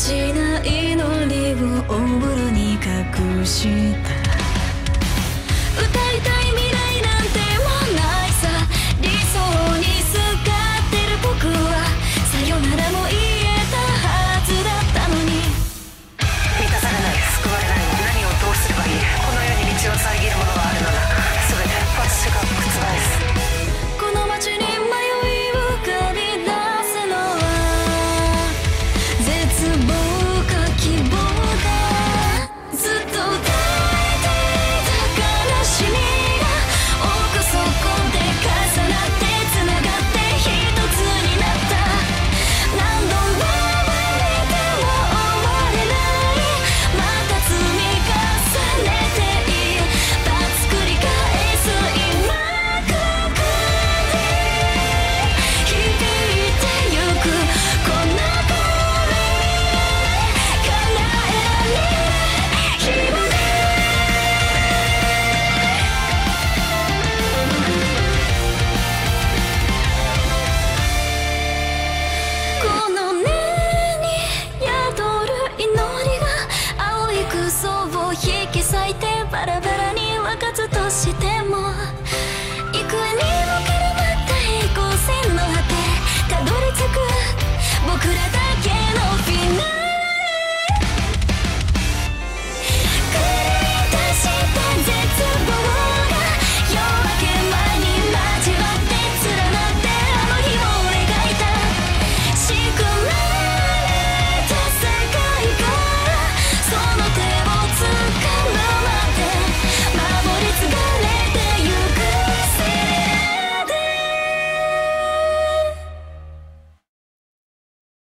しな祈りを